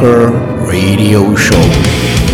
Metal Bunker Radio Show.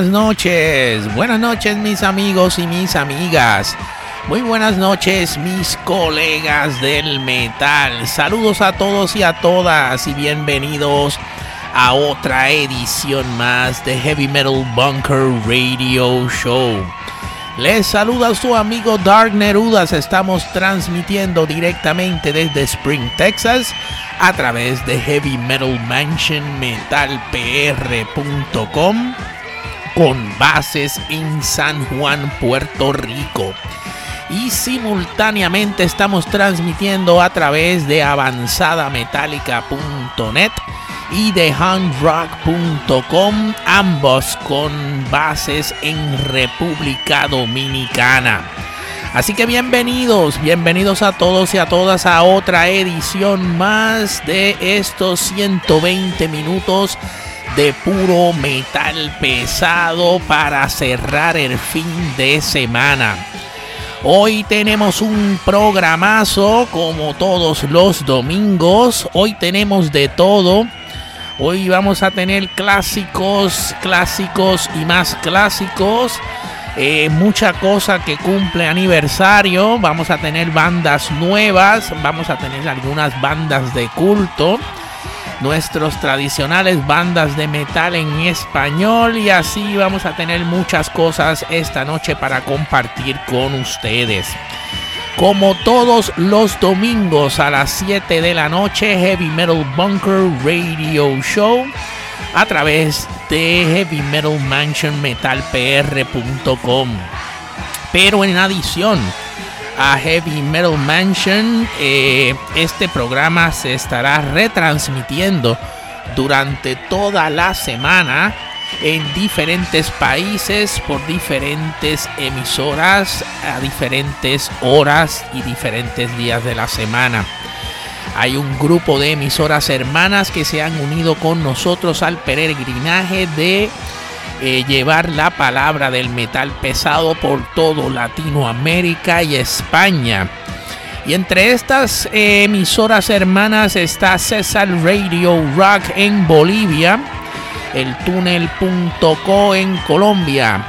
Buenas noches. Buenas noches mis amigos y mis amigas. Muy buenas noches mis colegas del metal. Saludos a todos y a todas y bienvenidos a otra edición más de Heavy Metal Bunker Radio Show. Les saluda su amigo Dark Nerudas. Estamos transmitiendo directamente desde Spring, Texas, a través de Heavy Metal Mansion metalpr.com con bases en San Juan, Puerto Rico. Y simultáneamente estamos transmitiendo a través de avanzadametallica.net y de handrock.com, ambos con bases en República Dominicana. Así que bienvenidos, bienvenidos a todos y a todas a otra edición más de estos 120 minutos de puro metal pesado para cerrar el fin de semana. Hoy tenemos un programazo como todos los domingos. Hoy tenemos de todo. Hoy vamos a tener clásicos, clásicos y más clásicos. Eh, mucha cosa que cumple aniversario. Vamos a tener bandas nuevas. Vamos a tener algunas bandas de culto nuestros tradicionales bandas de metal en español y así vamos a tener muchas cosas esta noche para compartir con ustedes. Como todos los domingos a las 7 de la noche, Heavy Metal Bunker Radio Show a través de Heavy Metal Mansion metalpr.com. Pero en adición, a Heavy Metal Mansion. Eh, este programa se estará retransmitiendo durante toda la semana en diferentes países por diferentes emisoras a diferentes horas y diferentes días de la semana. Hay un grupo de emisoras hermanas que se han unido con nosotros al peregrinaje de eh, llevar la palabra del metal pesado por todo Latinoamérica y España. Y entre estas eh, emisoras hermanas está César Radio Rock en Bolivia, el túnel.co en Colombia,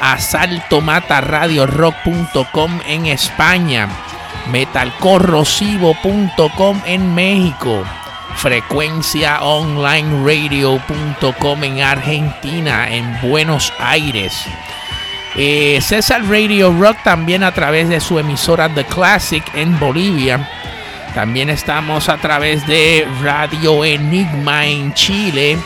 Asalto Mata Radio Rock.com en España, metalcorrosivo.com en México frecuenciaonlineradio.com en Argentina, en Buenos Aires. Eh, César Radio Rock también a través de su emisora The Classic en Bolivia. También estamos a través de Radio Enigma en Chile,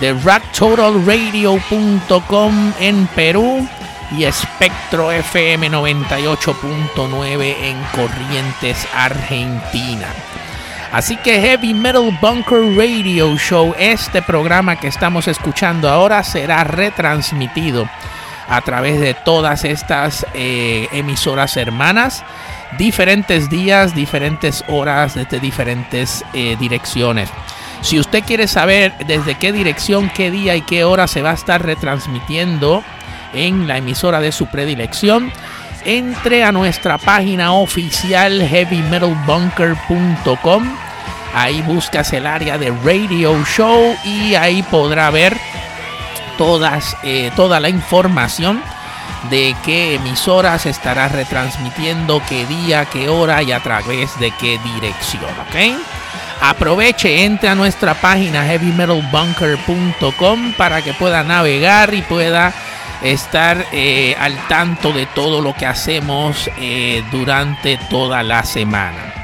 de rocktotalradio.com en Perú y Espectro FM 98.9 en Corrientes, Argentina. Así que Heavy Metal Bunker Radio Show, este programa que estamos escuchando ahora será retransmitido a través de todas estas eh, emisoras hermanas, diferentes días, diferentes horas, desde diferentes eh, direcciones. Si usted quiere saber desde qué dirección, qué día y qué hora se va a estar retransmitiendo en la emisora de su predilección, entre a nuestra página oficial heavymetalbunker.com. Ahí buscas el área de Radio Show y ahí podrá ver eh, toda la información de qué emisoras estará retransmitiendo, qué día, qué hora y a través de qué dirección. ¿ok? Aproveche, entre a nuestra página heavymetalbunker.com para que pueda navegar y pueda estar eh, al tanto de todo lo que hacemos eh, durante toda la semana.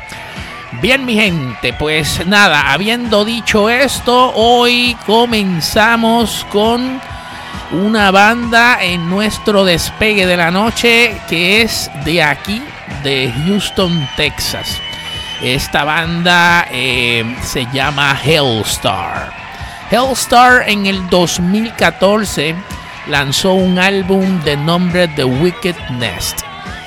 Bien mi gente, pues nada, habiendo dicho esto, hoy comenzamos con una banda en nuestro despegue de la noche que es de aquí, de Houston, Texas. Esta banda eh, se llama Hellstar. Hellstar en el 2014 lanzó un álbum de nombre The Wicked Nest.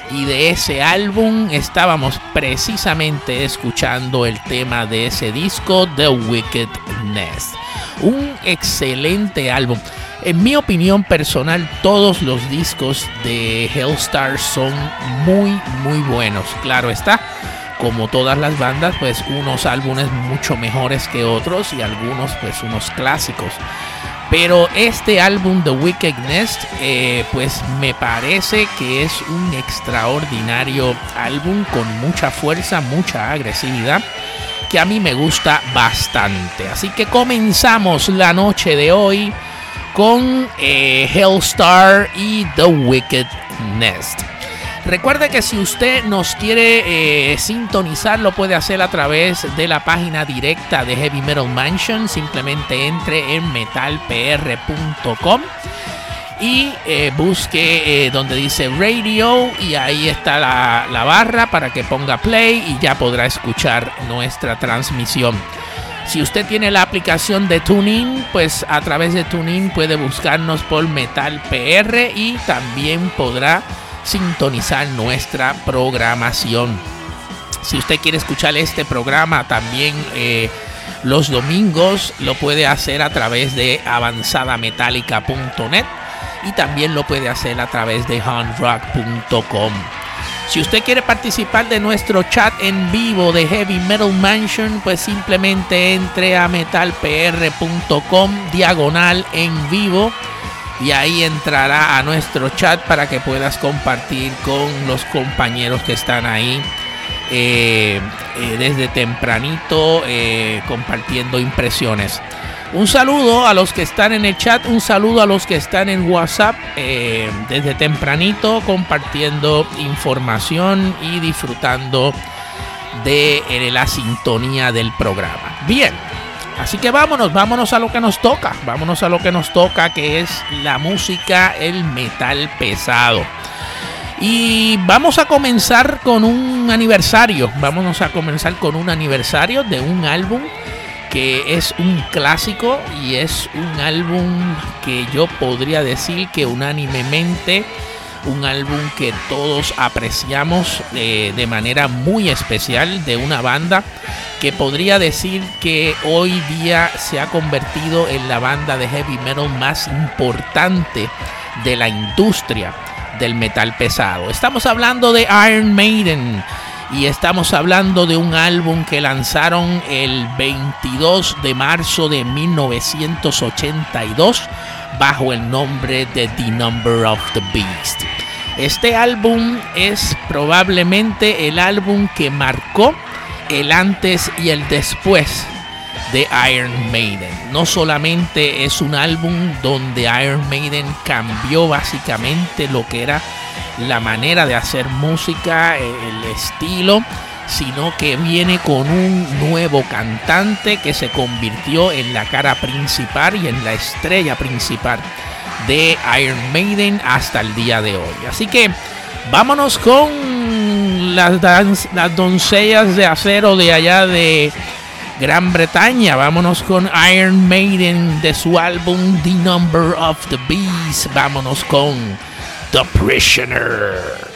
Y de ese álbum estábamos precisamente escuchando el tema de ese disco, The Wicked Nest. Un excelente álbum. En mi opinión personal, todos los discos de Hellstar son muy, muy buenos. Claro está, como todas las bandas, pues unos álbumes mucho mejores que otros y algunos pues unos clásicos Pero este álbum The Wicked Nest, eh, pues me parece que es un extraordinario álbum con mucha fuerza, mucha agresividad, que a mí me gusta bastante. Así que comenzamos la noche de hoy con eh, Hellstar y The Wicked Nest. Recuerde que si usted nos quiere eh, sintonizar, lo puede hacer a través de la página directa de Heavy Metal Mansion. Simplemente entre en metalpr.com y eh, busque eh, donde dice radio y ahí está la, la barra para que ponga play y ya podrá escuchar nuestra transmisión. Si usted tiene la aplicación de TuneIn, pues a través de TuneIn puede buscarnos por Metal PR y también podrá sintonizar nuestra programación. Si usted quiere escuchar este programa también eh, los domingos, lo puede hacer a través de avanzadametallica.net y también lo puede hacer a través de handrock.com. Si usted quiere participar de nuestro chat en vivo de Heavy Metal Mansion, pues simplemente entre a metalpr.com diagonal en vivo y ahí entrará a nuestro chat para que puedas compartir con los compañeros que están ahí eh, eh, desde tempranito eh, compartiendo impresiones. Un saludo a los que están en el chat, un saludo a los que están en WhatsApp desde tempranito compartiendo información y disfrutando de la sintonía del programa. Bien, Así que vámonos, vámonos a lo que nos toca, vámonos a lo que nos toca, que es la música, el metal pesado. Y vamos a comenzar con un aniversario, vámonos a comenzar con un aniversario de un álbum que es un clásico y es un álbum que yo podría decir que unánimemente un álbum que todos apreciamos eh, de manera muy especial de una banda que podría decir que hoy día se ha convertido en la banda de heavy metal más importante de la industria del metal pesado. Estamos hablando de Iron Maiden y estamos hablando de un álbum que lanzaron el 22 de marzo de 1982 bajo el nombre de The Number of the Beast. Este álbum es probablemente el álbum que marcó el antes y el después de Iron Maiden. No solamente es un álbum donde Iron Maiden cambió básicamente lo que era la manera de hacer música, el estilo, sino que viene con un nuevo cantante que se convirtió en la cara principal y en la estrella principal de Iron Maiden hasta el día de hoy. Así que vámonos con las, las doncellas de acero de allá de Gran Bretaña. Vámonos con Iron Maiden de su álbum The Number of the Beast. Vámonos con The Prisoner.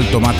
asaltomataradiorock.com.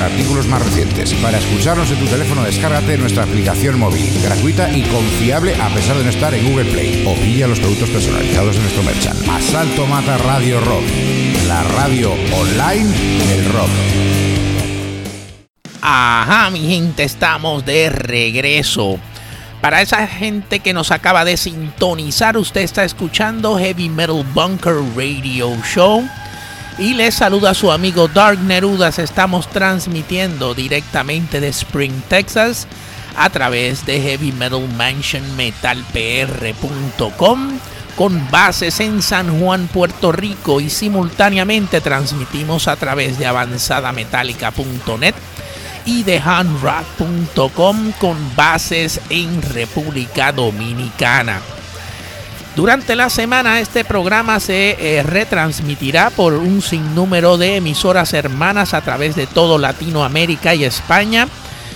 artículos más recientes. Para escucharnos en tu teléfono, descárgate nuestra aplicación móvil, gratuita y confiable a pesar de no estar en Google Play. O pilla los productos personalizados de nuestro merchant. Asalto Mata Radio Rock, la radio online del rock. Ajá, mi gente, estamos de regreso. Para esa gente que nos acaba de sintonizar, usted está escuchando Heavy Metal Bunker Radio Show. Y les saluda su amigo Dark Nerudas. Estamos transmitiendo directamente de Spring, Texas, a través de Heavy Metal Mansion metalpr.com con bases en San Juan, Puerto Rico y simultáneamente transmitimos a través de avanzadametallica.net y de handrock.com con bases en República Dominicana. Durante la semana este programa se eh, retransmitirá por un sinnúmero de emisoras hermanas a través de todo Latinoamérica y España.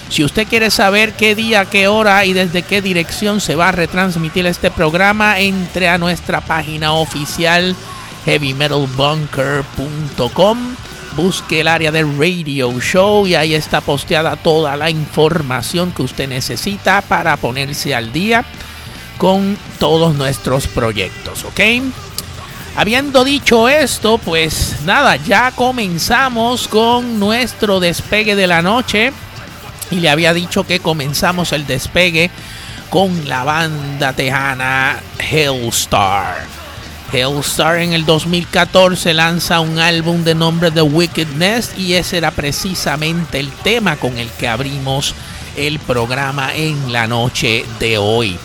Si usted quiere saber qué día, qué hora y desde qué dirección se va a retransmitir este programa, entre a nuestra página oficial heavymetalbunker.com. Busque el área de Radio Show y ahí está posteada toda la información que usted necesita para ponerse al día con todos nuestros proyectos, ¿ok? Habiendo dicho esto, pues nada, ya comenzamos con nuestro despegue de la noche. Y le había dicho que comenzamos el despegue con la banda tejana Hellstar. Hellstar en el 2014 lanza un álbum de nombre The Wickedness y ese era precisamente el tema con el que abrimos el programa en la noche de hoy.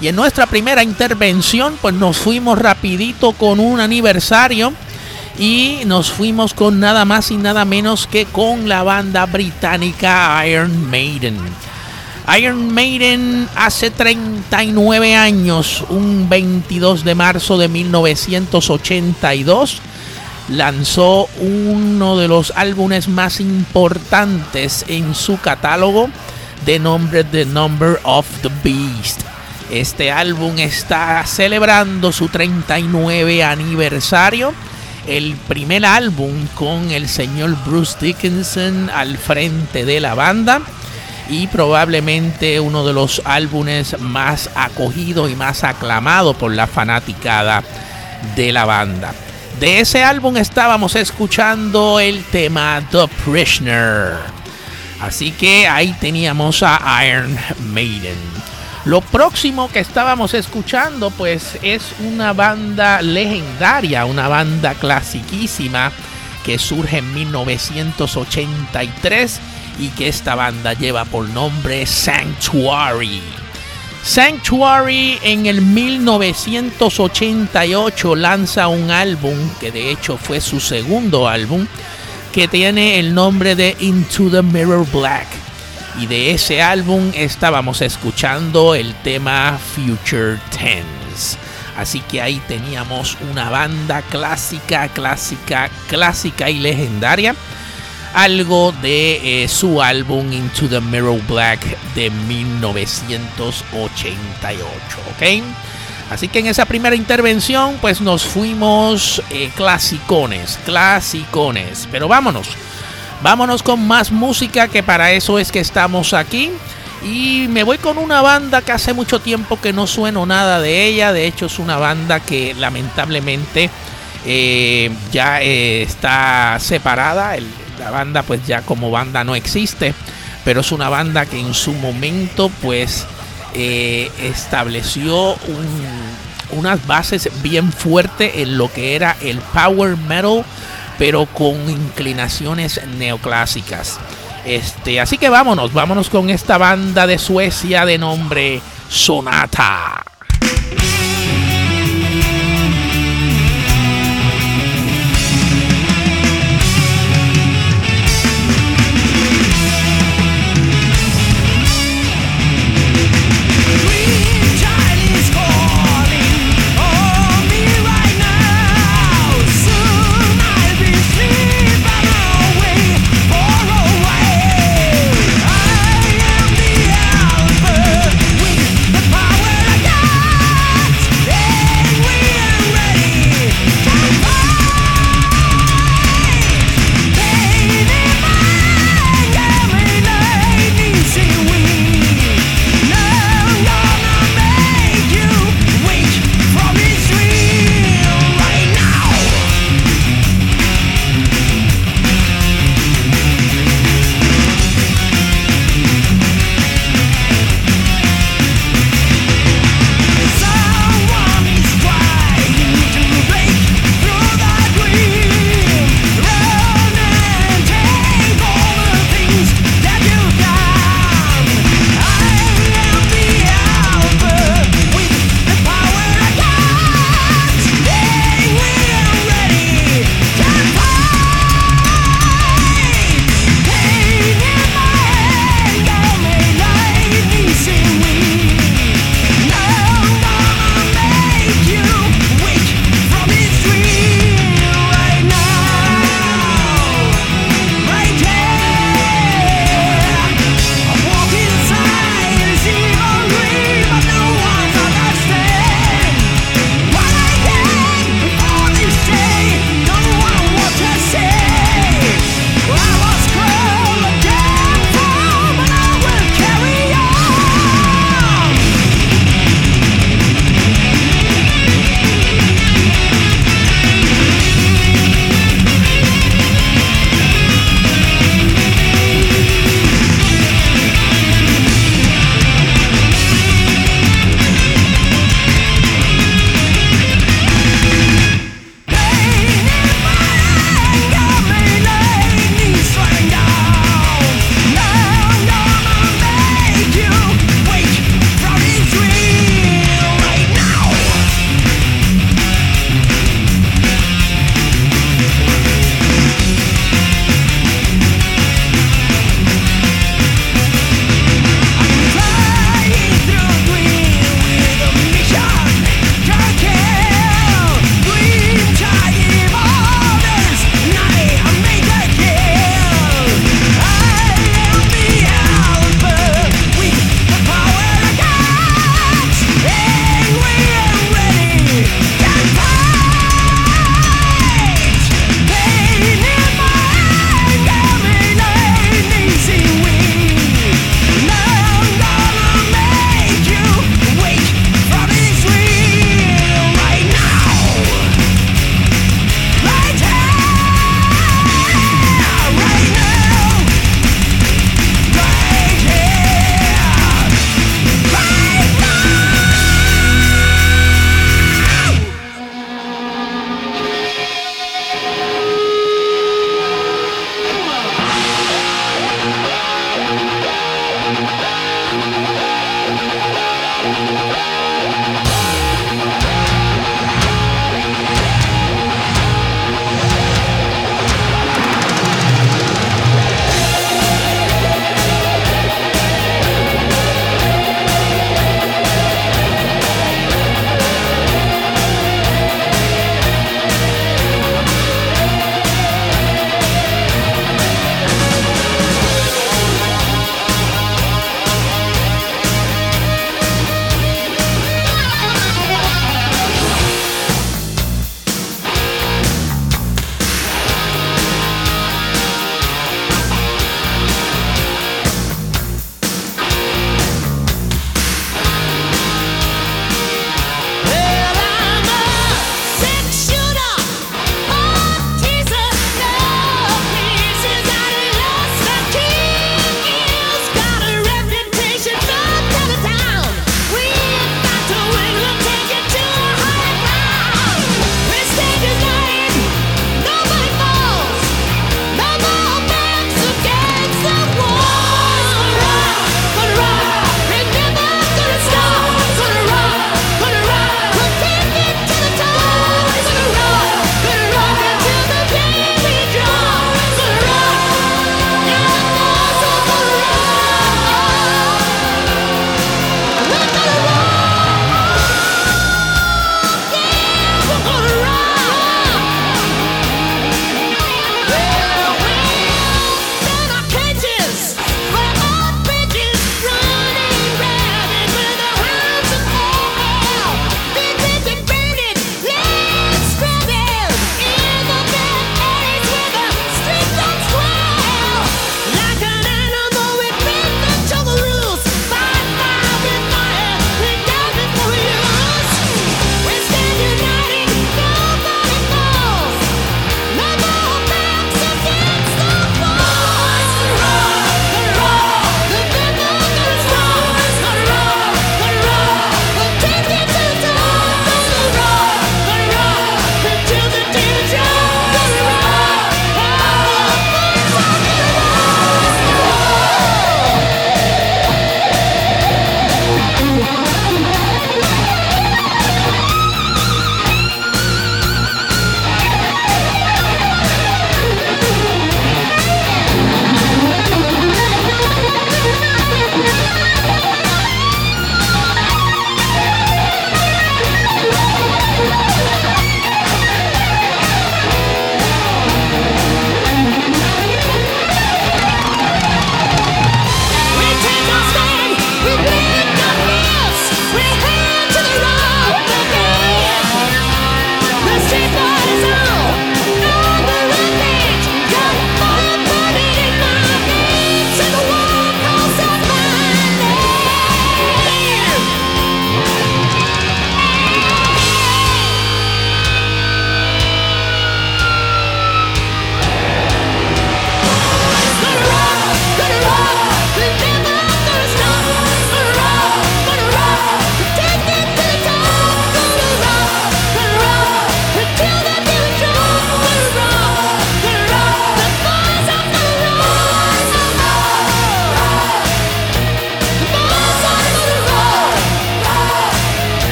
Y en nuestra primera intervención, pues nos fuimos rapidito con un aniversario y nos fuimos con nada más y nada menos que con la banda británica Iron Maiden. Iron Maiden hace 39 años, un 22 de marzo de 1982, lanzó uno de los álbumes más importantes en su catálogo de nombre The Number of the Beast. Este álbum está celebrando su 39 aniversario. El primer álbum con el señor Bruce Dickinson al frente de la banda. Y probablemente uno de los álbumes más acogidos y más aclamado por la fanaticada de la banda. De ese álbum estábamos escuchando el tema The Prisoner. Así que ahí teníamos a Iron Maiden. Lo próximo que estábamos escuchando pues es una banda legendaria, una banda clasiquísima que surge en 1983 y que esta banda lleva por nombre Sanctuary. Sanctuary en el 1988 lanza un álbum que de hecho fue su segundo álbum que tiene el nombre de Into the Mirror Black y de ese álbum estábamos escuchando el tema Future Tense. Así que ahí teníamos una banda clásica, clásica, clásica y legendaria. Algo de eh, su álbum Into the Mirror Black de 1988. ¿Ok? Así que en esa primera intervención pues nos fuimos eh, clasicones, clasicones. Pero vámonos Vámonos con más música, que para eso es que estamos aquí. Y me voy con una banda que hace mucho tiempo que no sueno nada de ella. De hecho, es una banda que lamentablemente eh, ya eh, está separada. la banda, pues ya como banda no existe. Pero es una banda que en su momento, pues eh, estableció unas bases bien fuertes en lo que era el power metal pero con inclinaciones neoclásicas. Este, así que vámonos, vámonos con esta banda de Suecia de nombre Sonata.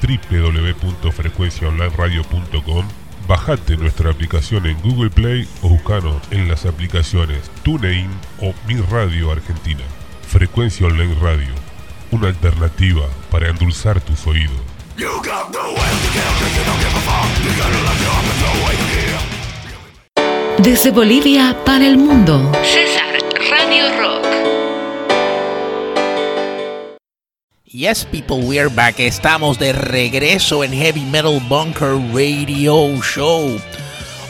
www.frecuenciaonlineradio.com. Bajate nuestra aplicación en Google Play o buscanos en las aplicaciones TuneIn o Mi Radio Argentina. Frecuencia Online Radio, una alternativa para endulzar tus oídos. Desde Bolivia para el mundo. César Radio Rock. Yes, people, we're back. Estamos de regreso en Heavy Metal Bunker Radio Show.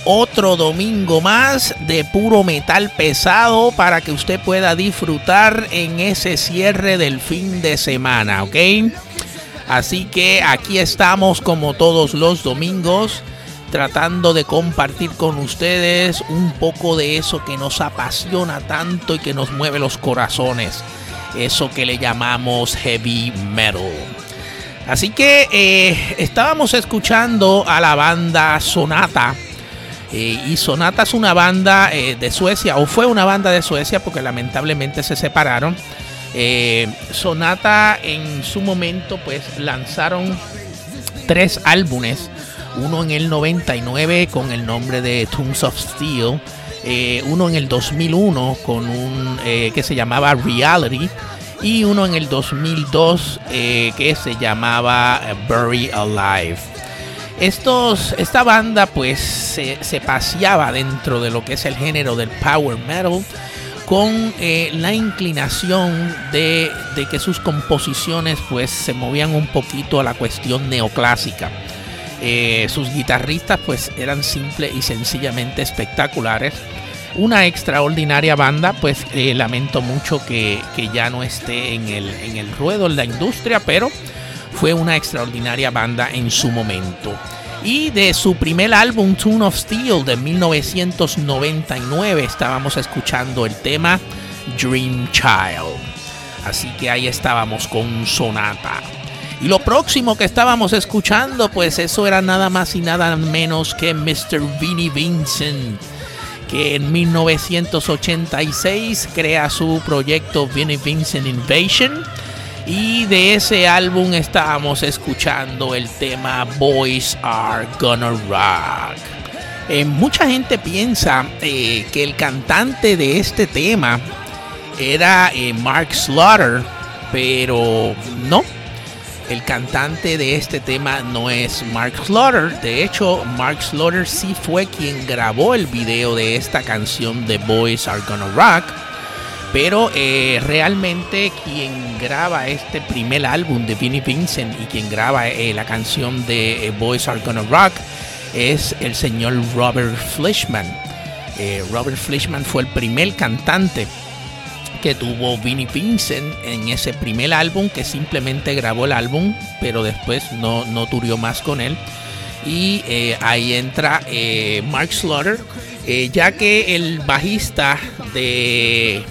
Otro domingo más de puro metal pesado para que usted pueda disfrutar en ese cierre del fin de semana, ¿ok? Así que aquí estamos como todos los domingos tratando de compartir con ustedes un poco de eso que nos apasiona tanto y que nos mueve los corazones. Eso que le llamamos heavy metal. Así que eh, estábamos escuchando a la banda Sonata. Eh, y Sonata es una banda eh, de Suecia, o fue una banda de Suecia porque lamentablemente se separaron. Sonata en su momento pues lanzaron tres álbumes uno en el 99 con el nombre de Tombs of Steel, eh, uno en el 2001 con un eh, que se llamaba Reality y uno en el 2002 eh, que se llamaba Bury Alive. Esta banda pues se, paseaba dentro de lo que es el género del power metal con la inclinación de, de, que sus composiciones pues se movían un poquito a la cuestión neoclásica. Eh, sus guitarristas pues eran simple y sencillamente espectaculares. Una extraordinaria banda, pues eh, lamento mucho que, ya no esté en el, en el ruedo en la industria, pero fue una extraordinaria banda en su momento. Y de su primer álbum, Tune of Steel, de 1999, estábamos escuchando el tema Dream Child. Así que ahí estábamos con Sonata. Y lo próximo que estábamos escuchando, pues eso era nada más y nada menos que Mr. Vinnie Vincent, que en 1986 crea su proyecto Vinnie Vincent Invasion. Y de ese álbum estábamos escuchando el tema Boys Are Gonna Rock. Eh, mucha gente piensa eh, que el cantante de este tema era eh, Mark Slaughter, pero no, el cantante de este tema no es Mark Slaughter. De hecho, Mark Slaughter sí fue quien grabó el video de esta canción de Boys Are Gonna Rock. Pero eh, realmente quien graba este primer álbum de Vinnie Vincent y quien graba eh, la canción de eh, Boys Are Gonna Rock es el señor Robert Fleischman. Robert Fleischman fue el primer cantante que tuvo Vinnie Vincent en ese primer álbum, que simplemente grabó el álbum, pero después no, no turió más con él. Y eh, ahí entra eh, Mark Slaughter, eh, ya que el bajista de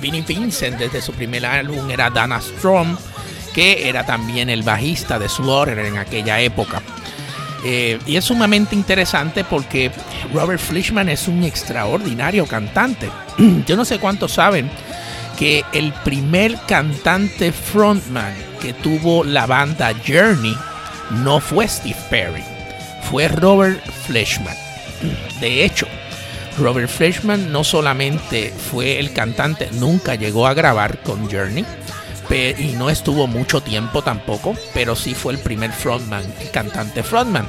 Vinnie Vincent desde su primer álbum era Dana Strom, que era también el bajista de Slaughter en aquella época. y es sumamente interesante porque Robert Fleischman es un extraordinario cantante. Yo no sé cuántos saben que el primer cantante frontman que tuvo la banda Journey no fue Steve Perry, fue Robert Fleischman. De hecho, Robert Fleischman no solamente fue el cantante, nunca llegó a grabar con Journey y no estuvo mucho tiempo tampoco, pero sí fue el primer frontman, el cantante frontman.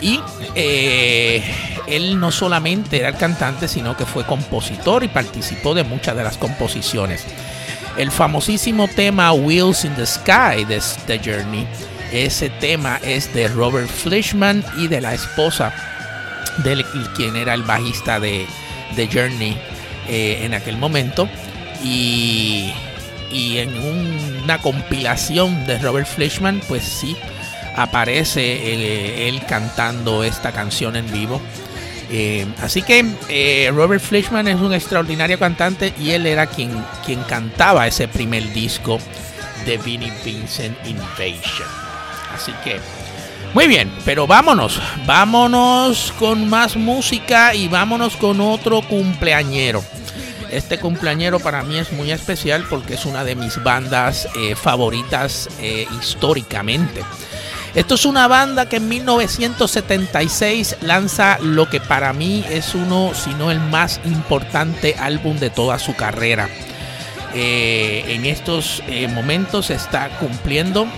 Y eh, él no solamente era el cantante, sino que fue compositor y participó de muchas de las composiciones. El famosísimo tema Wheels in the Sky de The Journey, ese tema es de Robert Fleischman y de la esposa de quien era el bajista de The Journey eh, en aquel momento. Y, y en una compilación de Robert Fleischman, pues sí, aparece eh, él cantando esta canción en vivo. Eh, así que eh, Robert Fleischman es un extraordinario cantante y él era quien, quien cantaba ese primer disco de Vinnie Vincent Invasion. Así que, muy bien, pero vámonos, vámonos con más música y vámonos con otro cumpleañero. Este cumpleañero para mí es muy especial porque es una de mis bandas favoritas históricamente. Esto es una banda que en 1976 lanza lo que para mí es uno, si no el más importante álbum de toda su carrera. Eh, en estos momentos está cumpliendo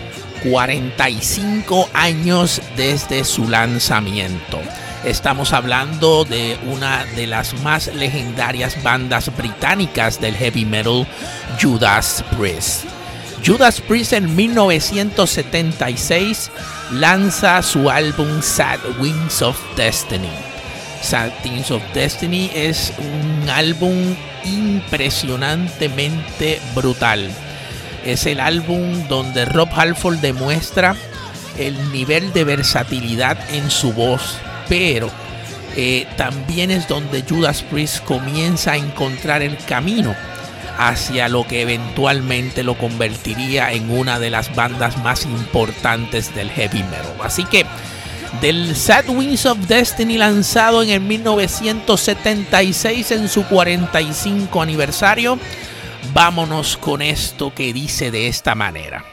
45 años desde su lanzamiento. Estamos hablando de una de las más legendarias bandas británicas del heavy metal, Judas Priest. Judas Priest en 1976 lanza su álbum Sad Wings of Destiny. Sad Wings of Destiny es un álbum impresionantemente brutal. Es el álbum donde Rob Halford demuestra el nivel de versatilidad en su voz, pero eh, también es donde Judas Priest comienza a encontrar el camino hacia lo que eventualmente lo convertiría en una de las bandas más importantes del heavy metal. Así que del Sad Wings of Destiny lanzado en el 1976 en su 45 aniversario, vámonos con esto que dice de esta manera.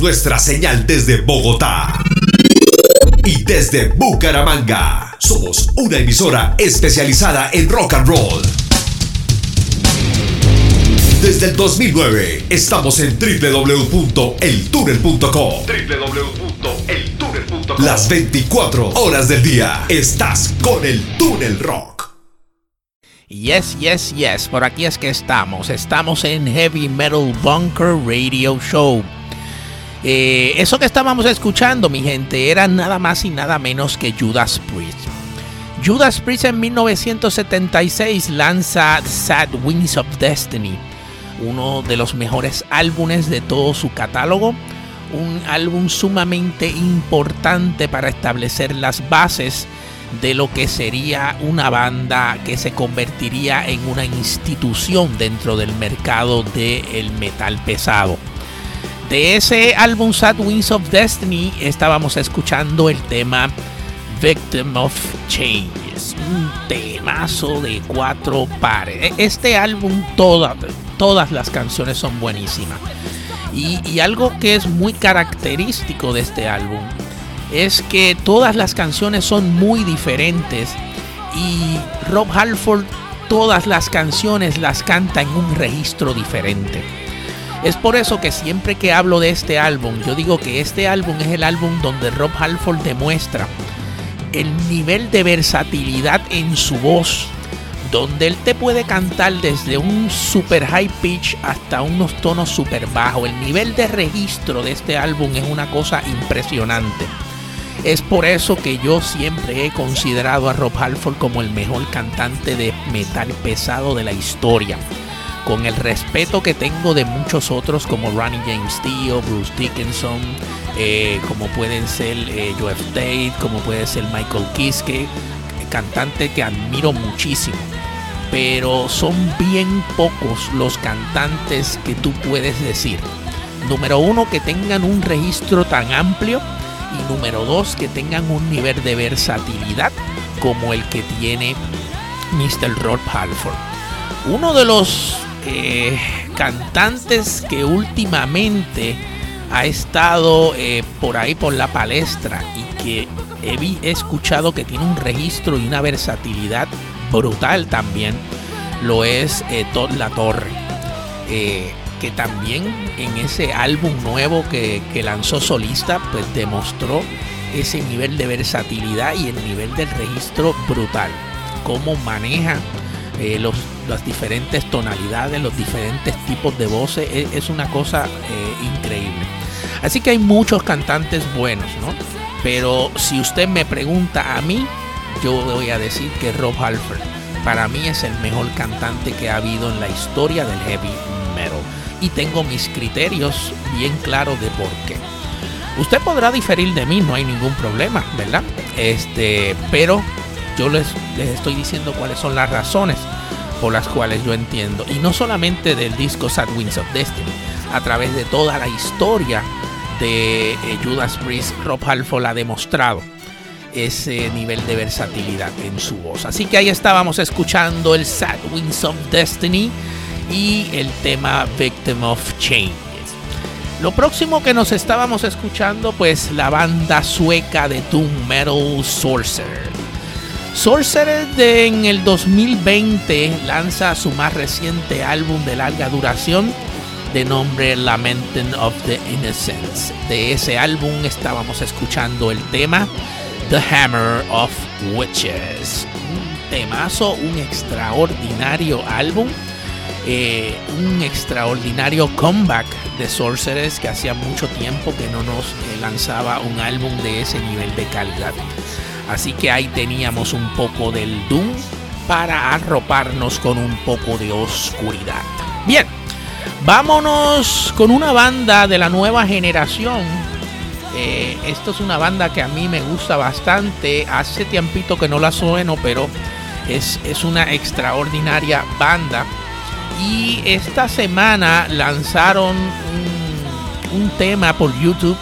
Nuestra señal desde Bogotá y desde Bucaramanga. Somos una emisora especializada en rock and roll. Desde el 2009 estamos en www.eltunnel.com. www.eltunnel.com. Las 24 horas del día estás con el Túnel Rock. Yes, yes, yes, por aquí es que estamos. Estamos en Heavy Metal Bunker Radio Show. Eh, eso que estábamos escuchando, mi gente, era nada más y nada menos que Judas Priest. Judas Priest en 1976 lanza Sad Wings of Destiny, uno de los mejores álbumes de todo su catálogo, un álbum sumamente importante para establecer las bases de lo que sería una banda que se convertiría en una institución dentro del mercado del metal pesado. De ese álbum Sad Wings of Destiny estábamos escuchando el tema Victim of Changes, un temazo de cuatro pares. Este álbum, todas, todas las canciones son buenísimas. Y algo que es muy característico de este álbum es que todas las canciones son muy diferentes y Rob Halford todas las canciones las canta en un registro diferente. Es por eso que siempre que hablo de este álbum, yo digo que este álbum es el álbum donde Rob Halford demuestra el nivel de versatilidad en su voz, donde él te puede cantar desde un super high pitch hasta unos tonos super bajos. El nivel de registro de este álbum es una cosa impresionante. Es por eso que yo siempre he considerado a Rob Halford como el mejor cantante de metal pesado de la historia. Con el respeto que tengo de muchos otros como Ronnie James Dio, Bruce Dickinson, eh, como pueden ser eh, Joe Tate, como puede ser Michael Kiske, cantante que admiro muchísimo. Pero son bien pocos los cantantes que tú puedes decir. Número uno, que tengan un registro tan amplio y número dos, que tengan un nivel de versatilidad como el que tiene Mr. Rob Halford. Uno de los cantantes que últimamente ha estado eh, por ahí por la palestra y que he escuchado que tiene un registro y una versatilidad brutal también, lo es eh, Todd La Torre. Eh, que también en ese álbum nuevo que, que lanzó solista, pues demostró ese nivel de versatilidad y el nivel del registro brutal. Cómo maneja eh, los, las diferentes tonalidades, los diferentes tipos de voces, es, es una cosa eh, increíble. Así que hay muchos cantantes buenos, ¿no? Pero si usted me pregunta a mí, yo voy a decir que Rob Halford para mí es el mejor cantante que ha habido en la historia del heavy metal. Y tengo mis criterios bien claros de por qué. Usted podrá diferir de mí, no hay ningún problema, ¿verdad? Este, pero yo les, les estoy diciendo cuáles son las razones por las cuales yo entiendo. Y no solamente del disco Sad Wings of Destiny, a través de toda la historia de eh, Judas Priest, Rob Halford ha demostrado ese nivel de versatilidad en su voz. Así que ahí estábamos escuchando el Sad Wings of Destiny y el tema Victim of Changes. Lo próximo que nos estábamos escuchando, pues la banda sueca de Doom Metal Sorcerer. Sorcerer de- en el 2020 lanza su más reciente álbum de larga duración de nombre Lamenting of the Innocents. De ese álbum estábamos escuchando el tema The Hammer of Witches. Un temazo, un extraordinario álbum. eh, un extraordinario comeback de Sorcerers que hacía mucho tiempo que no nos eh, lanzaba un álbum de ese nivel de calidad. Así que ahí teníamos un poco del Doom para arroparnos con un poco de oscuridad. Bien, vámonos con una banda de la nueva generación. Eh, esto es una banda que a mí me gusta bastante. Hace tiempito que no la sueno, pero es, es una extraordinaria banda. Y esta semana lanzaron un, un tema por YouTube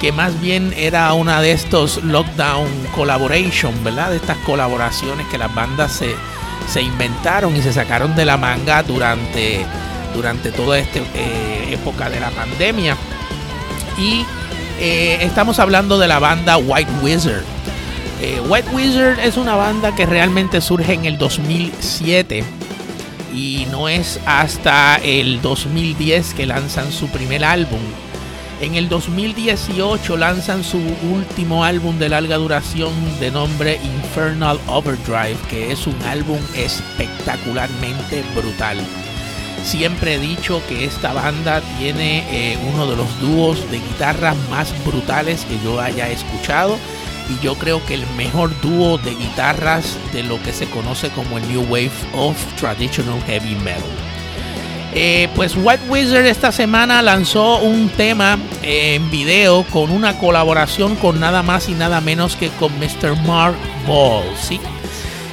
que más bien era una de estos lockdown collaboration, ¿verdad? De estas colaboraciones que las bandas se, se inventaron y se sacaron de la manga durante, durante toda esta eh, época de la pandemia. y eh, estamos hablando de la banda White Wizard. Eh, White Wizard es una banda que realmente surge en el 2007 y no es hasta el 2010 que lanzan su primer álbum. En el 2018 lanzan su último álbum de larga duración de nombre Infernal Overdrive, que es un álbum espectacularmente brutal. Siempre he dicho que esta banda tiene eh, uno de los dúos de guitarras más brutales que yo haya escuchado y yo creo que el mejor dúo de guitarras de lo que se conoce como el New Wave of Traditional Heavy Metal. Eh, pues White Wizard esta semana lanzó un tema eh, en video con una colaboración con nada más y nada menos que con Mr. Mark Balls. ¿sí?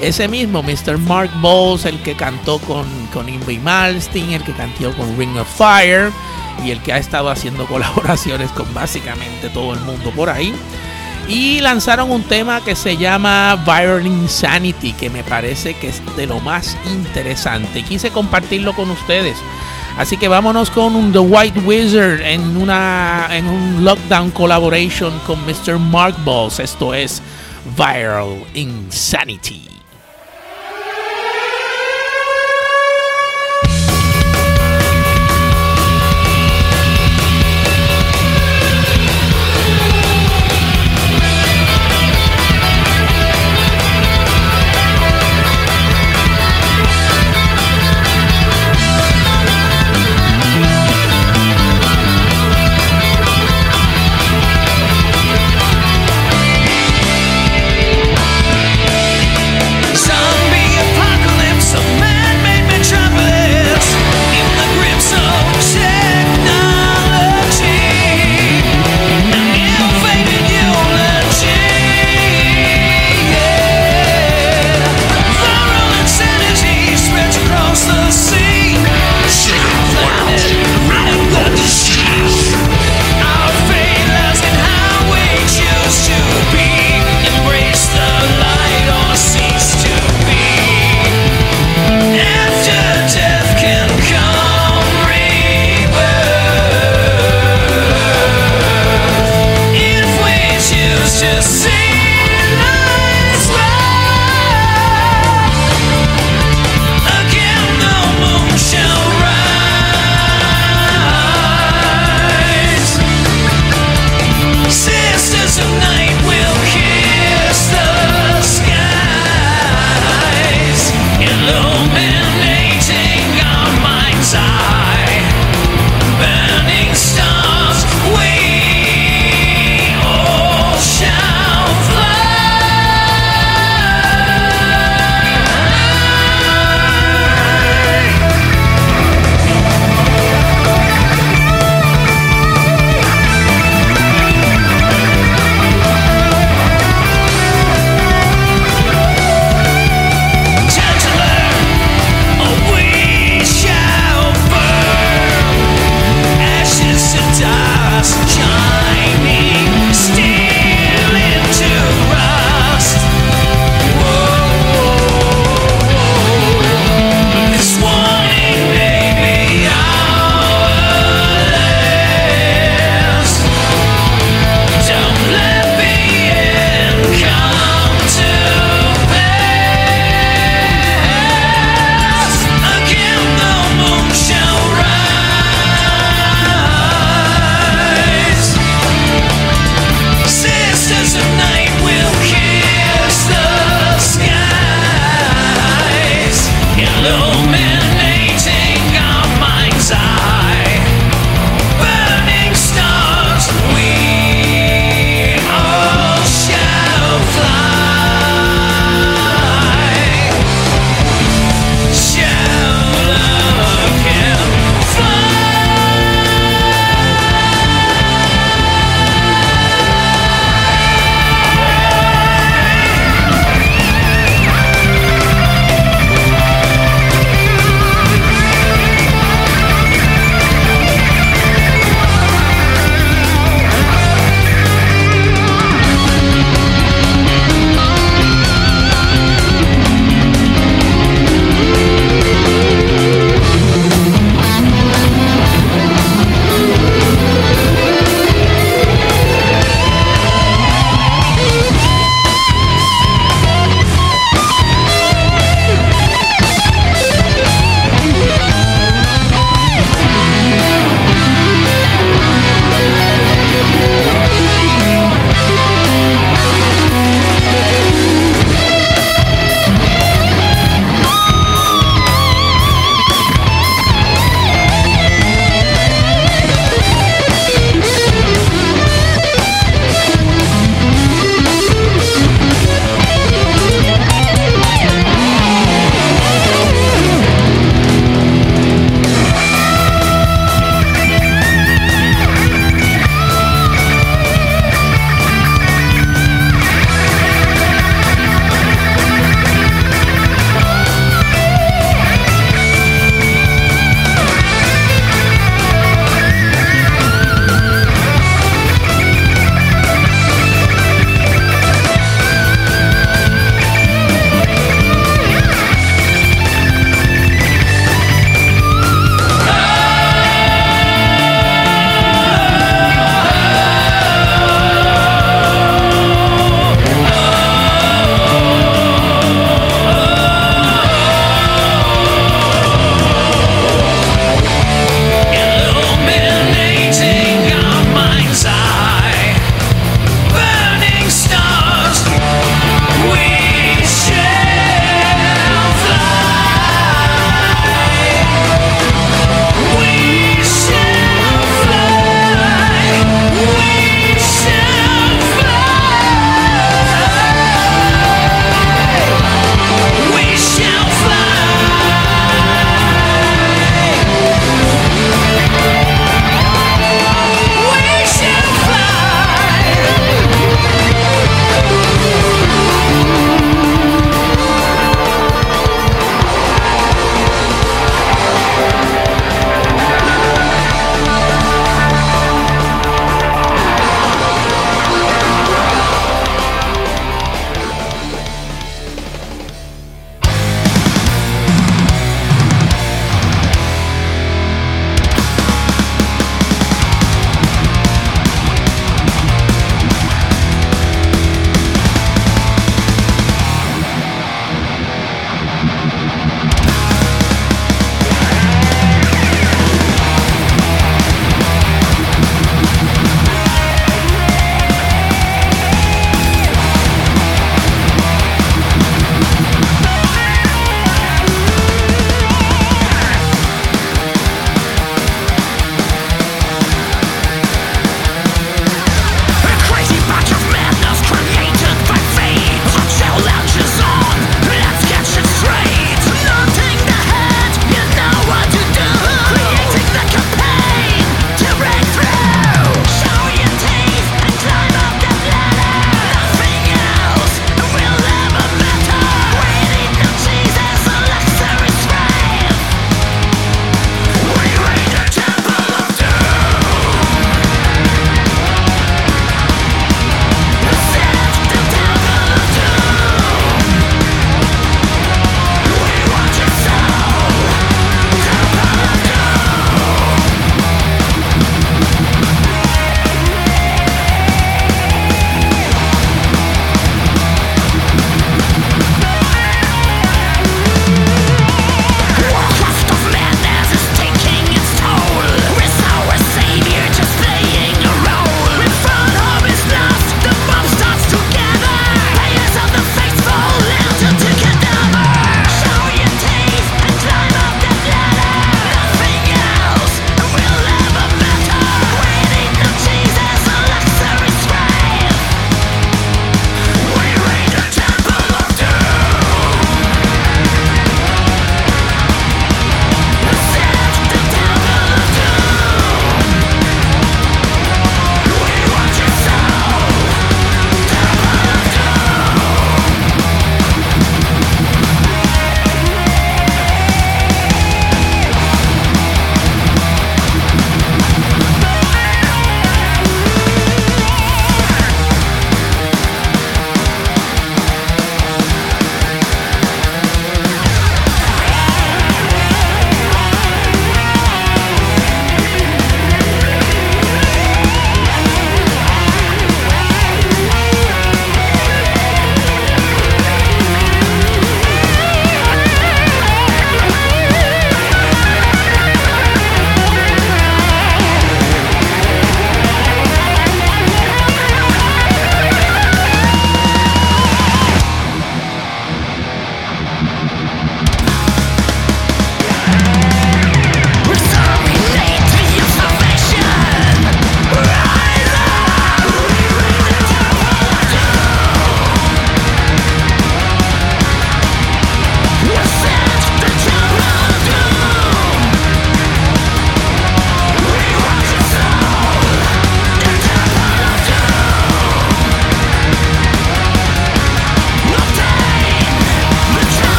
Ese mismo Mr. Mark Balls, el que cantó con, con Malmsteen, el que cantó con Ring of Fire y el que ha estado haciendo colaboraciones con básicamente todo el mundo por ahí. Y lanzaron un tema que se llama Viral Insanity, que me parece que es de lo más interesante. Quise compartirlo con ustedes. Así que vámonos con The White Wizard en, una, en un lockdown collaboration con Mr. Mark Balls. Esto es Viral Insanity.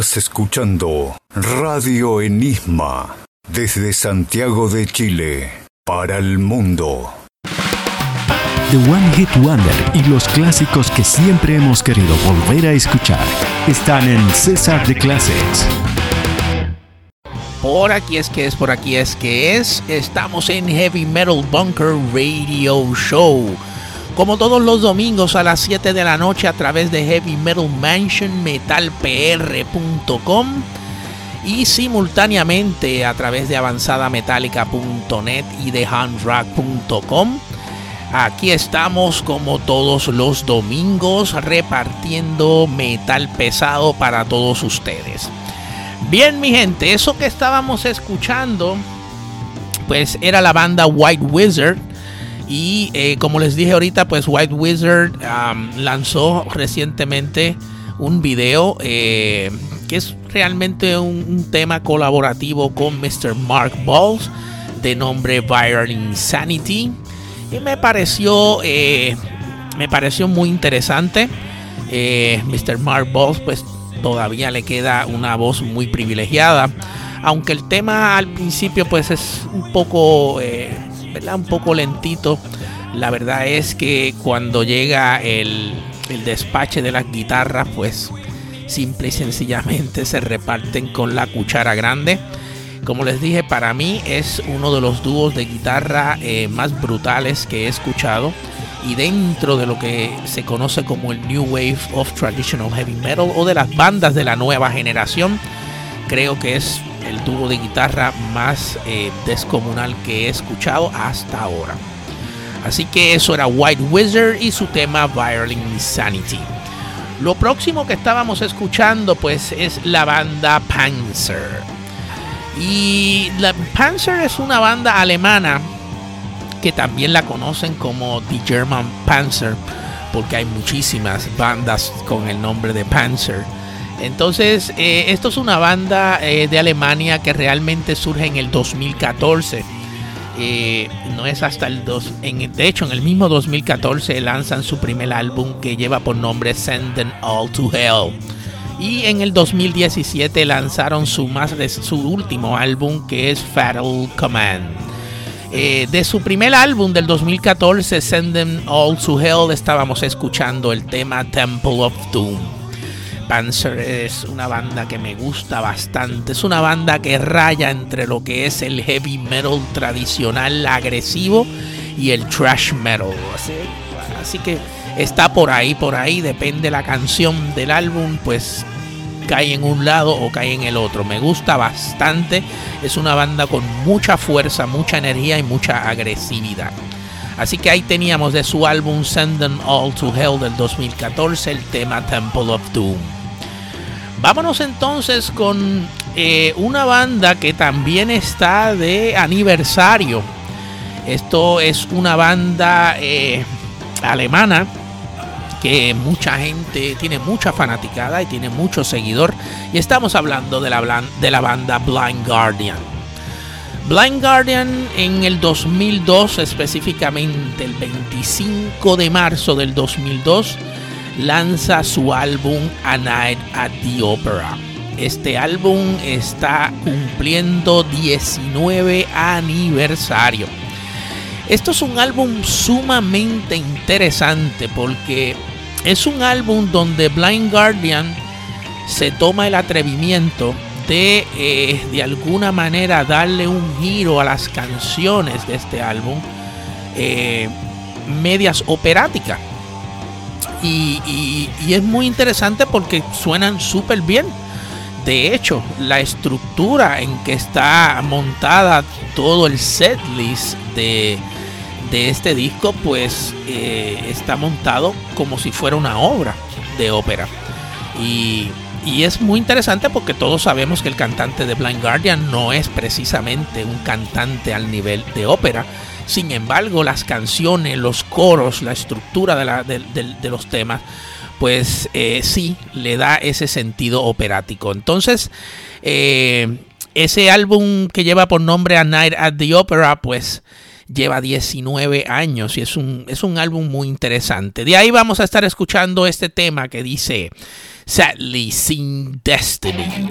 Estás escuchando Radio Enigma desde Santiago de Chile para el mundo. The One Hit Wonder y los clásicos que siempre hemos querido volver a escuchar están en César de Classics. Por aquí es que es, por aquí es que es. Estamos en Heavy Metal Bunker Radio Show. Como todos los domingos a las 7 de la noche a través de Heavy Metal Mansion metalpr.com y simultáneamente a través de avanzadametallica.net y de handrock.com. Aquí estamos como todos los domingos repartiendo metal pesado para todos ustedes. Bien, mi gente, eso que estábamos escuchando, pues era la banda White Wizard. Y eh, como les dije ahorita, pues White Wizard lanzó recientemente un video eh, que es realmente un, tema colaborativo con Mr. Mark Balls de nombre Viral Insanity. Y me pareció, eh, me pareció muy interesante. Mr. Mark Balls, pues todavía le queda una voz muy privilegiada. Aunque el tema al principio pues es un poco, eh, Un poco lentito. La verdad es que cuando llega el, el despache de las guitarras pues simple y sencillamente se reparten con la cuchara grande. Como les dije, para mí es uno de los dúos de guitarra eh, más brutales que he escuchado y dentro de lo que se conoce como el New Wave of Traditional Heavy Metal o de las bandas de la nueva generación, creo que es el dúo de guitarra más eh, descomunal que he escuchado hasta ahora. Así que eso era White Wizard y su tema Viral Insanity. Lo próximo que estábamos escuchando pues es la banda Panzer. Y la Panzer es una banda alemana que también la conocen como The German Panzer, porque hay muchísimas bandas con el nombre de Panzer. Entonces, eh, esto es una banda eh, de Alemania que realmente surge en el 2014. Eh, no es hasta el 2. En, de hecho, en el mismo 2014 lanzan su primer álbum que lleva por nombre Send Them All to Hell. Y en el 2017 lanzaron su, más, su último álbum que es Fatal Command. De su primer álbum del 2014, Send Them All to Hell, estábamos escuchando el tema Temple of Doom. Panzer es una banda que me gusta bastante. Es una banda que raya entre lo que es el heavy metal tradicional agresivo y el trash metal. Así, así que está por ahí, por ahí. Depende la canción del álbum, pues cae en un lado o cae en el otro. Me gusta bastante. Es una banda con mucha fuerza, mucha energía y mucha agresividad. Así que ahí teníamos de su álbum Send Them All to Hell del 2014 el tema Temple of Doom. Vámonos entonces con eh, una banda que también está de aniversario. Esto es una banda eh, alemana que mucha gente tiene mucha fanaticada y tiene mucho seguidor. Y estamos hablando de la, de la banda Blind Guardian. Blind Guardian en el 2002, específicamente el 25 de marzo del 2002, lanza su álbum A Night at the Opera. Este álbum está cumpliendo 19 aniversario. Esto es un álbum sumamente interesante porque es un álbum donde Blind Guardian se toma el atrevimiento de eh, de alguna manera darle un giro a las canciones de este álbum eh, medias operáticas y, es muy interesante porque suenan súper bien de hecho la estructura en que está montada todo el setlist de de este disco pues eh, está montado como si fuera una obra de ópera. Y, y, es muy interesante porque todos sabemos que el cantante de Blind Guardian no es precisamente un cantante al nivel de ópera. Sin embargo, las canciones, los coros, la estructura de, los temas, pues eh, sí le da ese sentido operático. Entonces, eh, ese álbum que lleva por nombre A Night at the Opera, pues lleva 19 años y es un, es un álbum muy interesante. De ahí vamos a estar escuchando este tema que dice Sadly Sin Destiny.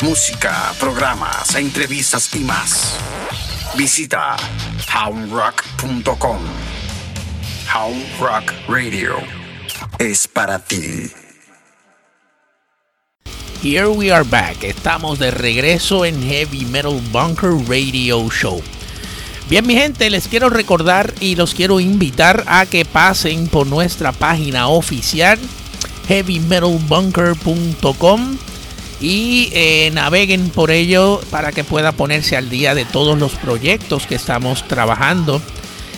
Música, programas, entrevistas y más. Visita houndrock.com. Hound Rock Radio es para ti. Here we are back. Estamos de regreso en Heavy Metal Bunker Radio Show. Bien, mi gente, les quiero recordar y los quiero invitar a que pasen por nuestra página oficial heavymetalbunker.com y eh, naveguen por ello para que pueda ponerse al día de todos los proyectos que estamos trabajando.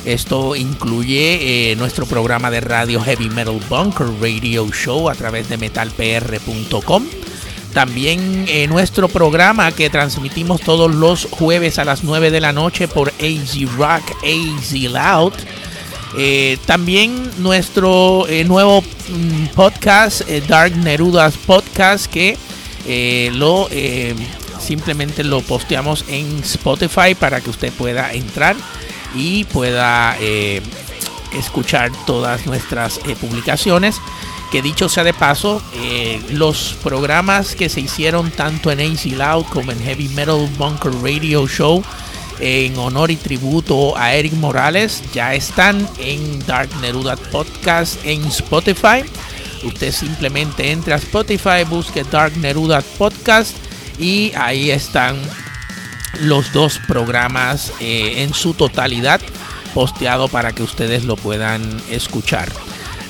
Esto incluye eh, nuestro programa de radio Heavy Metal Bunker Radio Show a través de metalpr.com. También eh, nuestro programa que transmitimos todos los jueves a las 9 de la noche por AZ Rock, AZ Loud. También nuestro nuevo mm, podcast, Dark Nerudas Podcast, que eh, lo eh, simplemente lo posteamos en Spotify para que usted pueda entrar y pueda eh, escuchar todas nuestras publicaciones. Que dicho sea de paso, los programas que se hicieron tanto en AC Loud como en Heavy Metal Bunker Radio Show en honor y tributo a Eric Morales ya están en Dark Neruda Podcast en Spotify. Usted simplemente entra a Spotify, busque Dark Neruda Podcast y ahí están los dos programas eh, en su totalidad posteado para que ustedes lo puedan escuchar.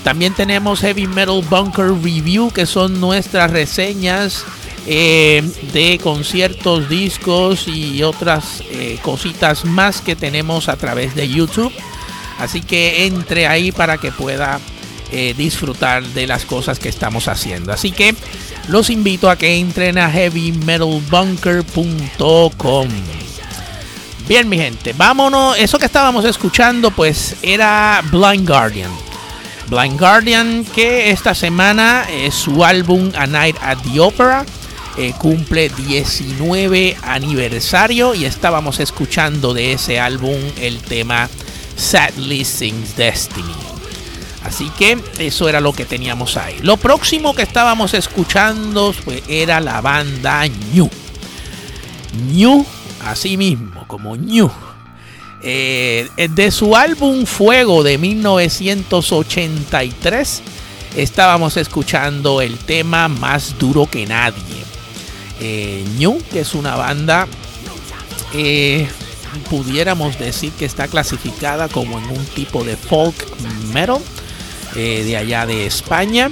También tenemos Heavy Metal Bunker Review, que son nuestras reseñas eh, de conciertos, discos y otras eh, cositas más que tenemos a través de YouTube. Así que entre ahí para que pueda eh, disfrutar de las cosas que estamos haciendo. Así que los invito a que entren a heavymetalbunker.com. Bien, mi gente, vámonos. Eso que estábamos escuchando, pues era Blind Guardian. Blind Guardian, que esta semana eh, su álbum A Night at the Opera eh, cumple 19 aniversario y estábamos escuchando de ese álbum el tema Sadly Sings Destiny. Así que eso era lo que teníamos ahí. Lo próximo que estábamos escuchando pues, era la banda New. New, así mismo, como New. Eh, de su álbum Fuego de 1983 estábamos escuchando el tema Más duro que nadie. Eh, New, que es una banda, eh, pudiéramos decir que está clasificada como en un tipo de folk metal eh, de allá de España.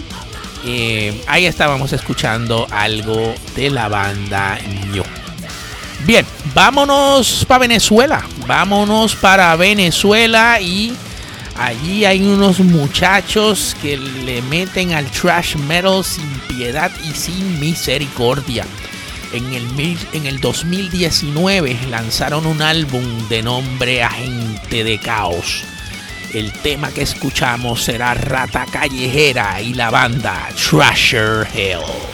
Eh, ahí estábamos escuchando algo de la banda New. Bien, vámonos para Venezuela. Vámonos para Venezuela y allí hay unos muchachos que le meten al trash metal sin piedad y sin misericordia. En el, mil- en el 2019 lanzaron un álbum de nombre Agente de Caos. El tema que escuchamos será Rata Callejera y la banda Trasher Hell.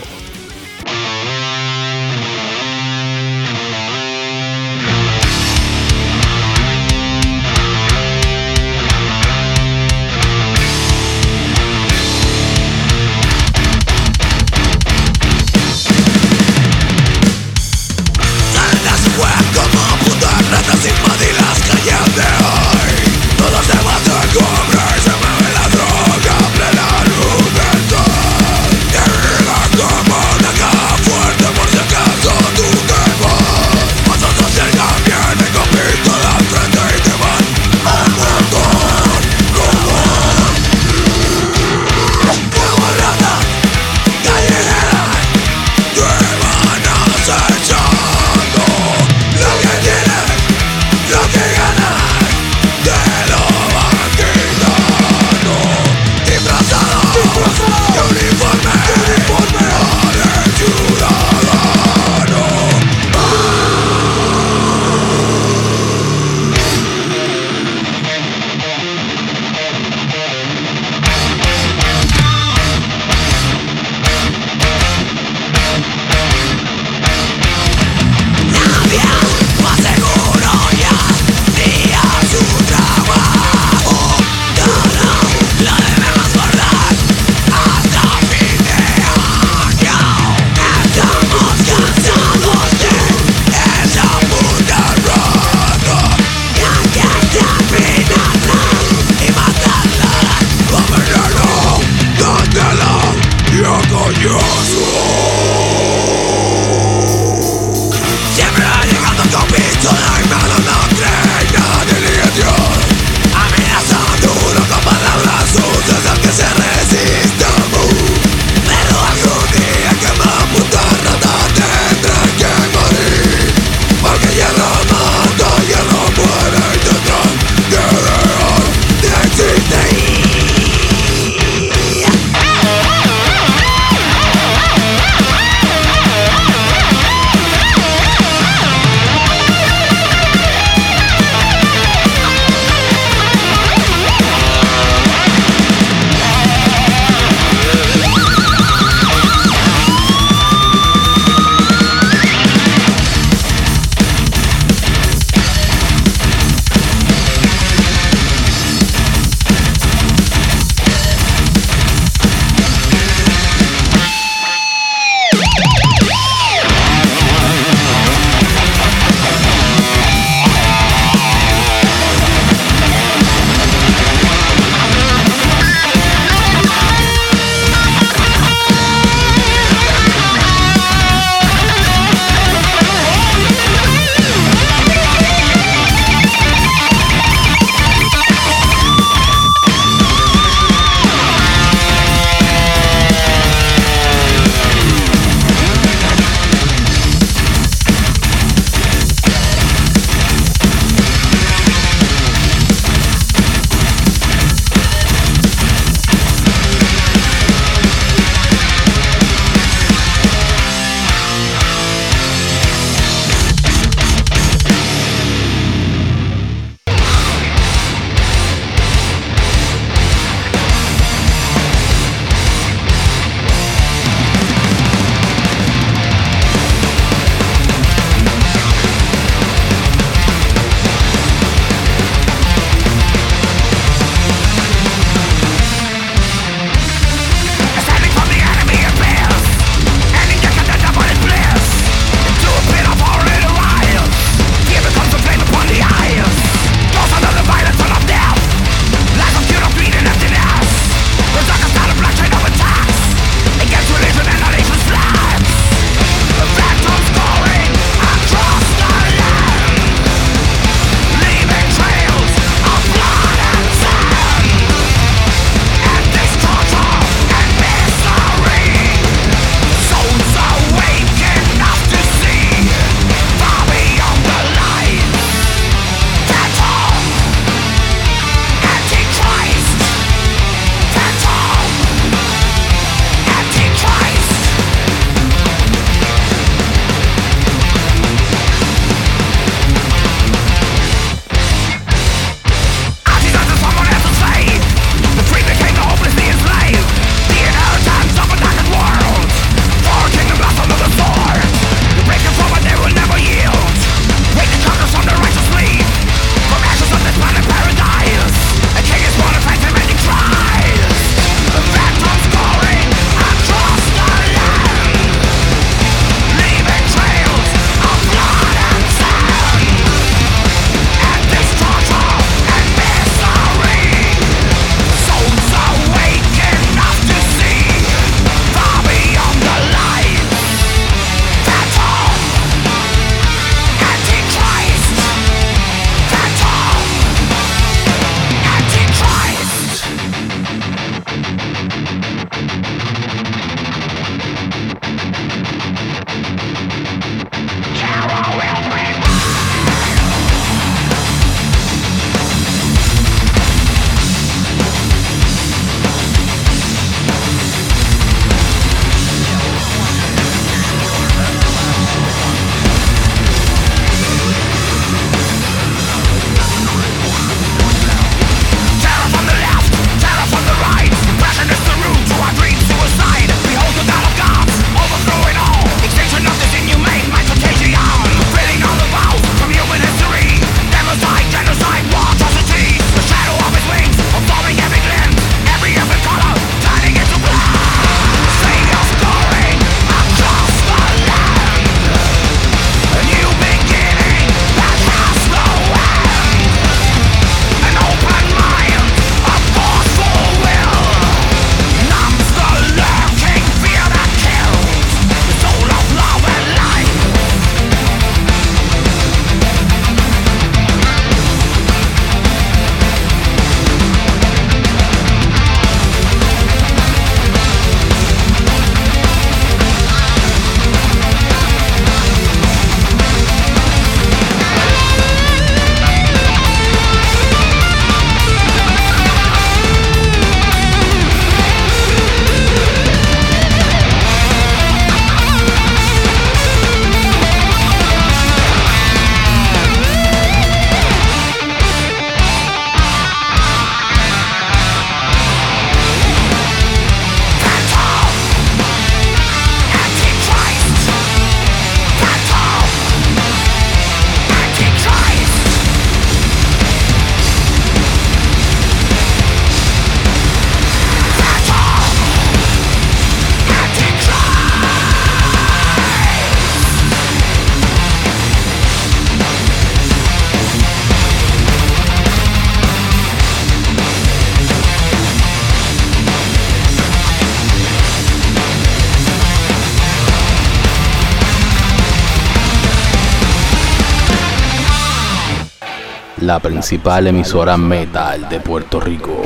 La principal emisora metal de Puerto Rico.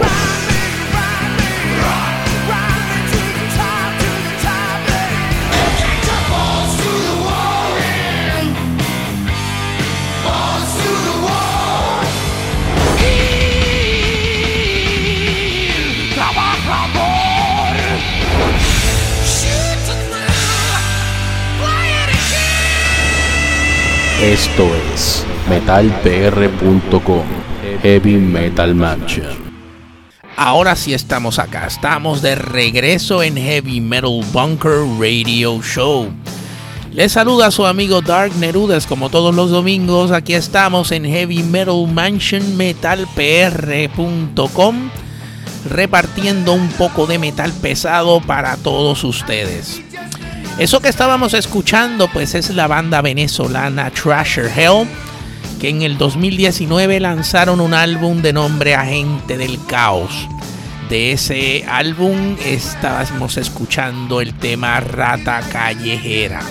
Esto es metalpr.com Heavy Metal Mansion. Ahora sí estamos acá, estamos de regreso en Heavy Metal Bunker Radio Show. Les saluda su amigo Dark Nerudas como todos los domingos. Aquí estamos en Heavy Metal Mansion metalpr.com repartiendo un poco de metal pesado para todos ustedes. Eso que estábamos escuchando pues es la banda venezolana Trasher Hell que en el 2019 lanzaron un álbum de nombre Agente del Caos. De ese álbum estábamos escuchando el tema Rata Callejera.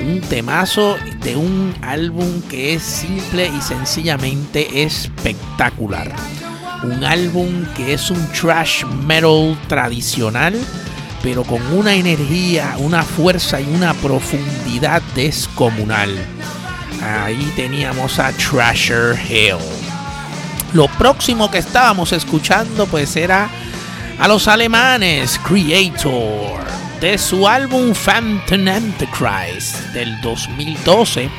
Un temazo de un álbum que es simple y sencillamente espectacular. Un álbum que es un trash metal tradicional pero con una energía, una fuerza y una profundidad descomunal. Ahí teníamos a Trasher Hill. Lo próximo que estábamos escuchando pues era a los alemanes Creator de su álbum Phantom Antichrist del 2012.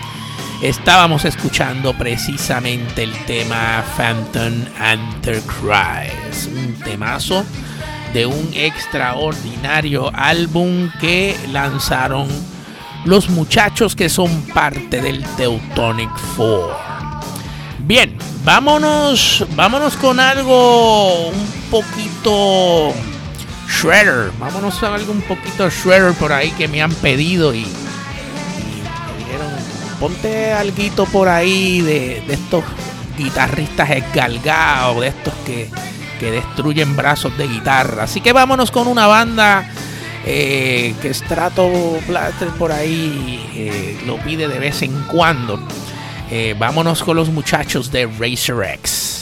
Estábamos escuchando precisamente el tema Phantom Antichrist, un temazo de un extraordinario álbum que lanzaron los muchachos que son parte del Teutonic Four. Bien, vámonos, vámonos con algo un poquito shredder. Vámonos a algo un poquito shredder por ahí que me han pedido y, me dijeron, ponte algo por ahí de, de estos guitarristas esgalgados, de estos que que destruyen brazos de guitarra. Así que vámonos con una banda eh, que Strato Blaster por ahí eh, lo pide de vez en cuando. Eh, vámonos con los muchachos de Racer X.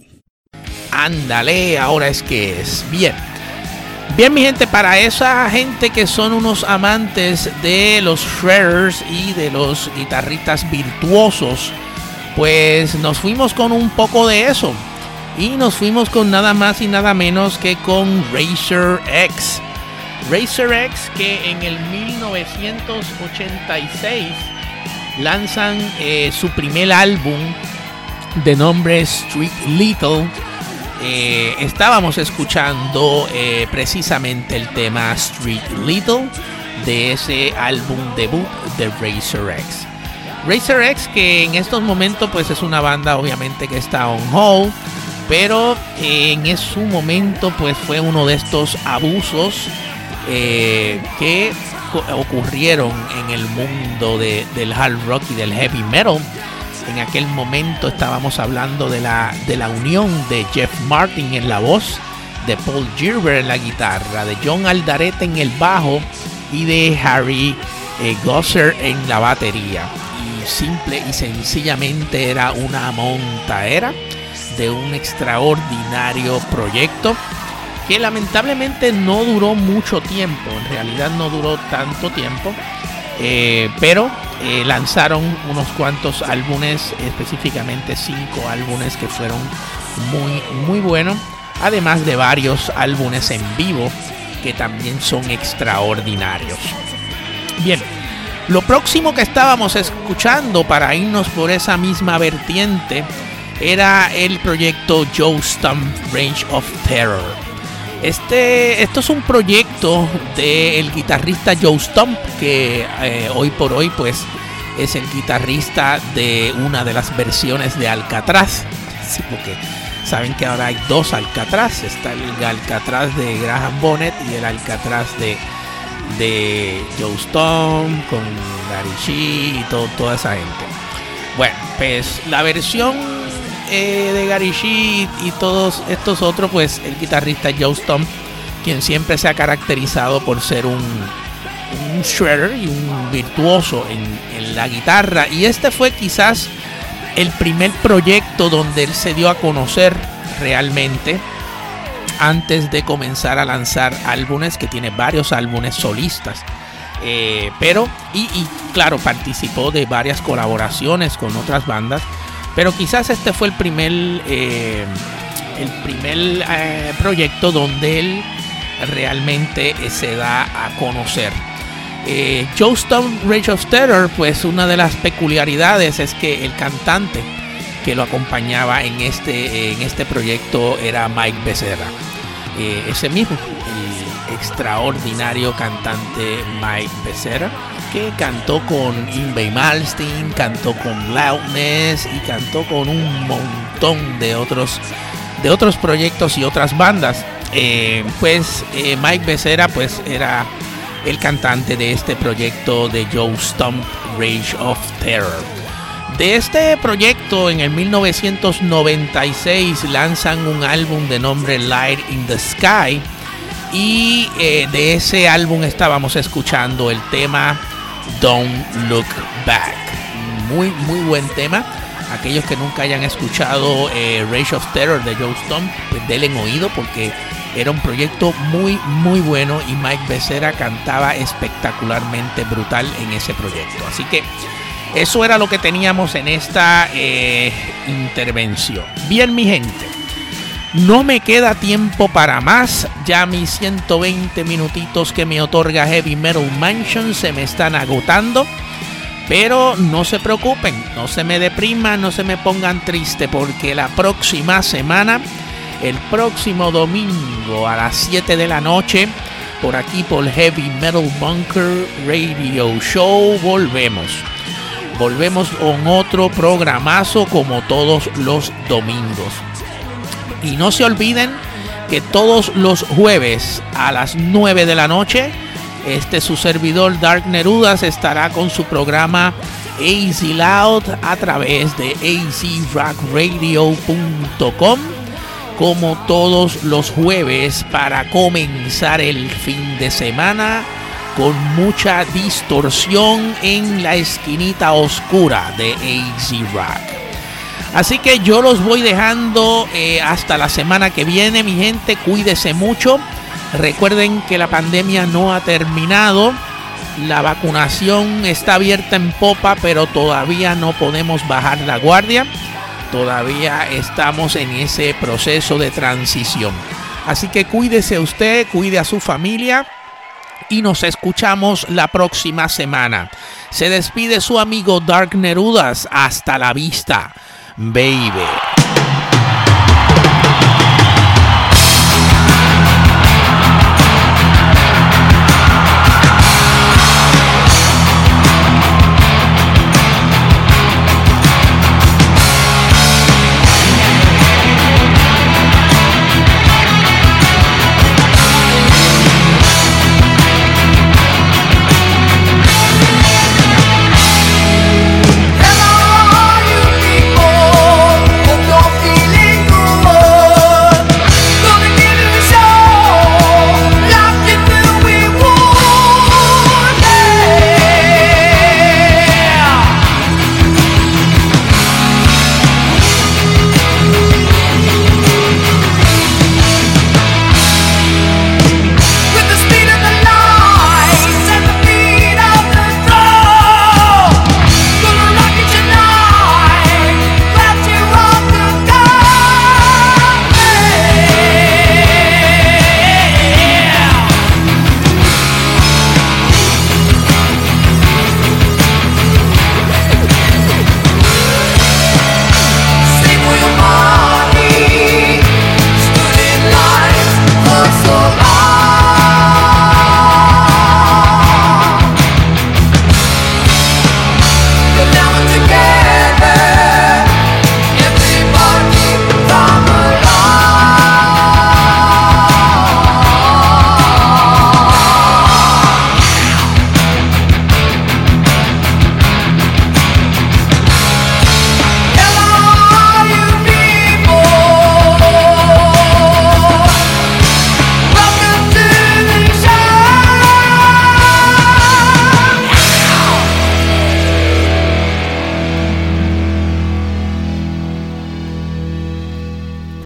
Ándale, ahora es que es. Bien. Bien, mi gente, para esa gente que son unos amantes de los shredders y de los guitarristas virtuosos, pues nos fuimos con un poco de eso. Y nos fuimos con nada más y nada menos que con Racer X. Racer X que en el 1986 lanzan eh, su primer álbum de nombre Street Little. Eh, estábamos escuchando eh, precisamente el tema Street Little de ese álbum debut de Racer X. Racer X que en estos momentos pues es una banda obviamente que está on hold, pero en su momento pues fue uno de estos abusos que ocurrieron en el mundo de, del hard rock y del heavy metal. En aquel momento estábamos hablando de la, de la unión de Jeff Martin en la voz, de Paul Gilbert en la guitarra, de John Aldarete en el bajo y de Harry eh, Gosser en la batería. Y simple y sencillamente era una montaera de un extraordinario proyecto que lamentablemente no duró mucho tiempo, en realidad no duró tanto tiempo, eh, pero eh, lanzaron unos cuantos álbumes, específicamente cinco álbumes que fueron muy, muy buenos, además de varios álbumes en vivo que también son extraordinarios. Bien, lo próximo que estábamos escuchando para irnos por esa misma vertiente era el proyecto Joe Stump Range of Terror. Este, esto es un proyecto del guitarrista Joe Stump, que eh, hoy por hoy pues es el guitarrista de una de las versiones de Alcatraz. Sí, porque saben que ahora hay dos Alcatraz. Está el Alcatraz de Graham Bonnet y el Alcatraz de, de Joe Stump con Gary Shee y todo, toda esa gente. Bueno, pues la versión eh, de Gary y, todos estos otros, pues el guitarrista Joe Stump, quien siempre se ha caracterizado por ser un, shredder y un virtuoso en, en la guitarra. Y este fue quizás el primer proyecto donde él se dio a conocer realmente antes de comenzar a lanzar álbumes, que tiene varios álbumes solistas. Eh, pero, y, y, claro, participó de varias colaboraciones con otras bandas. Pero quizás este fue el primer, eh, el primer eh, proyecto donde él realmente se da a conocer. Eh, Joe Stone Rage of Terror, pues una de las peculiaridades es que el cantante que lo acompañaba en este, en este proyecto era Mike Becerra. Eh, ese mismo, extraordinario cantante Mike Becerra, que cantó con Inbay Malstein, cantó con Loudness y cantó con un montón de otros, de otros proyectos y otras bandas. Eh, pues eh, Mike Becerra pues era el cantante de este proyecto de Joe Stump Rage of Terror. De este proyecto en el 1996 lanzan un álbum de nombre Light in the Sky y eh, de ese álbum estábamos escuchando el tema Don't Look Back. Muy, muy buen tema. Aquellos que nunca hayan escuchado eh, Rage of Terror de Joe Stump, pues denle oído porque era un proyecto muy, muy bueno y Mike Becerra cantaba espectacularmente brutal en ese proyecto. Así que eso era lo que teníamos en esta eh, intervención. Bien, mi gente. No me queda tiempo para más. Ya mis 120 minutitos que me otorga Heavy Metal Mansion se me están agotando. Pero no se preocupen, no se me depriman, no se me pongan triste porque la próxima semana, el próximo domingo a las 7 de la noche, por aquí por Heavy Metal Bunker Radio Show, volvemos. Volvemos con otro programazo como todos los domingos. Y no se olviden que todos los jueves a las 9 de la noche, este su servidor Dark Nerudas estará con su programa AZ Loud a través de azrockradio.com como todos los jueves para comenzar el fin de semana con mucha distorsión en la esquinita oscura de AZ Rock. Así que yo los voy dejando eh, hasta la semana que viene, mi gente. Cuídese mucho. Recuerden que la pandemia no ha terminado. La vacunación está abierta en popa, pero todavía no podemos bajar la guardia. Todavía estamos en ese proceso de transición. Así que cuídese usted, cuide a su familia y nos escuchamos la próxima semana. Se despide su amigo Dark Nerudas. Hasta la vista, Baby.